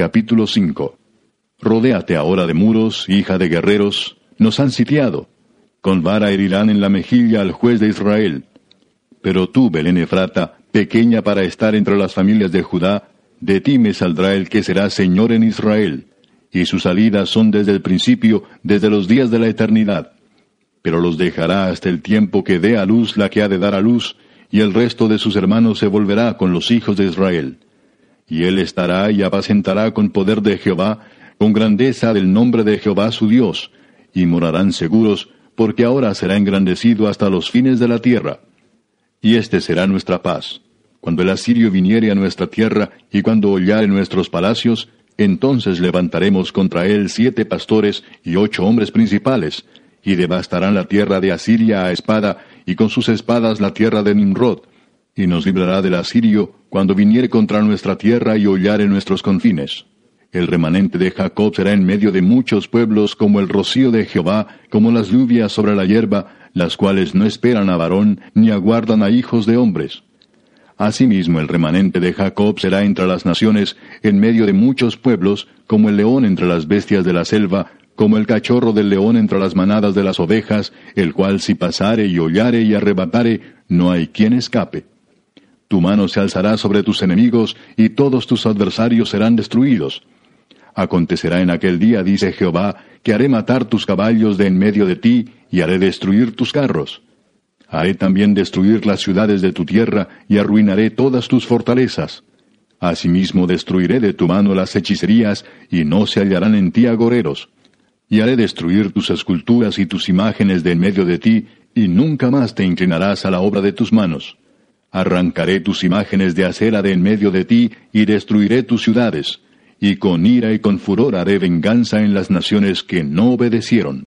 Capítulo 5 Rodéate ahora de muros, hija de guerreros, nos han sitiado. Con vara herirán en la mejilla al juez de Israel. Pero tú, Belén Efrata, pequeña para estar entre las familias de Judá, de ti me saldrá el que será Señor en Israel, y sus salidas son desde el principio, desde los días de la eternidad. Pero los dejará hasta el tiempo que dé a luz la que ha de dar a luz, y el resto de sus hermanos se volverá con los hijos de Israel. Y él estará y apacentará con poder de Jehová, con grandeza del nombre de Jehová su Dios, y morarán seguros, porque ahora será engrandecido hasta los fines de la tierra. Y este será nuestra paz. Cuando el asirio viniere a nuestra tierra, y cuando hollare nuestros palacios, entonces levantaremos contra él siete pastores y ocho hombres principales, y devastarán la tierra de Asiria a espada, y con sus espadas la tierra de Nimrod, y nos librará del asirio cuando viniere contra nuestra tierra y hollare nuestros confines. El remanente de Jacob será en medio de muchos pueblos como el rocío de Jehová, como las lluvias sobre la hierba, las cuales no esperan a varón ni aguardan a hijos de hombres. Asimismo el remanente de Jacob será entre las naciones, en medio de muchos pueblos, como el león entre las bestias de la selva, como el cachorro del león entre las manadas de las ovejas, el cual si pasare y hollare y arrebatare, no hay quien escape. Tu mano se alzará sobre tus enemigos, y todos tus adversarios serán destruidos. Acontecerá en aquel día, dice Jehová, que haré matar tus caballos de en medio de ti, y haré destruir tus carros. Haré también destruir las ciudades de tu tierra, y arruinaré todas tus fortalezas. Asimismo destruiré de tu mano las hechicerías, y no se hallarán en ti agoreros y haré destruir tus esculturas y tus imágenes de en medio de ti, y nunca más te inclinarás a la obra de tus manos. Arrancaré tus imágenes de acera de en medio de ti, y destruiré tus ciudades, y con ira y con furor haré venganza en las naciones que no obedecieron.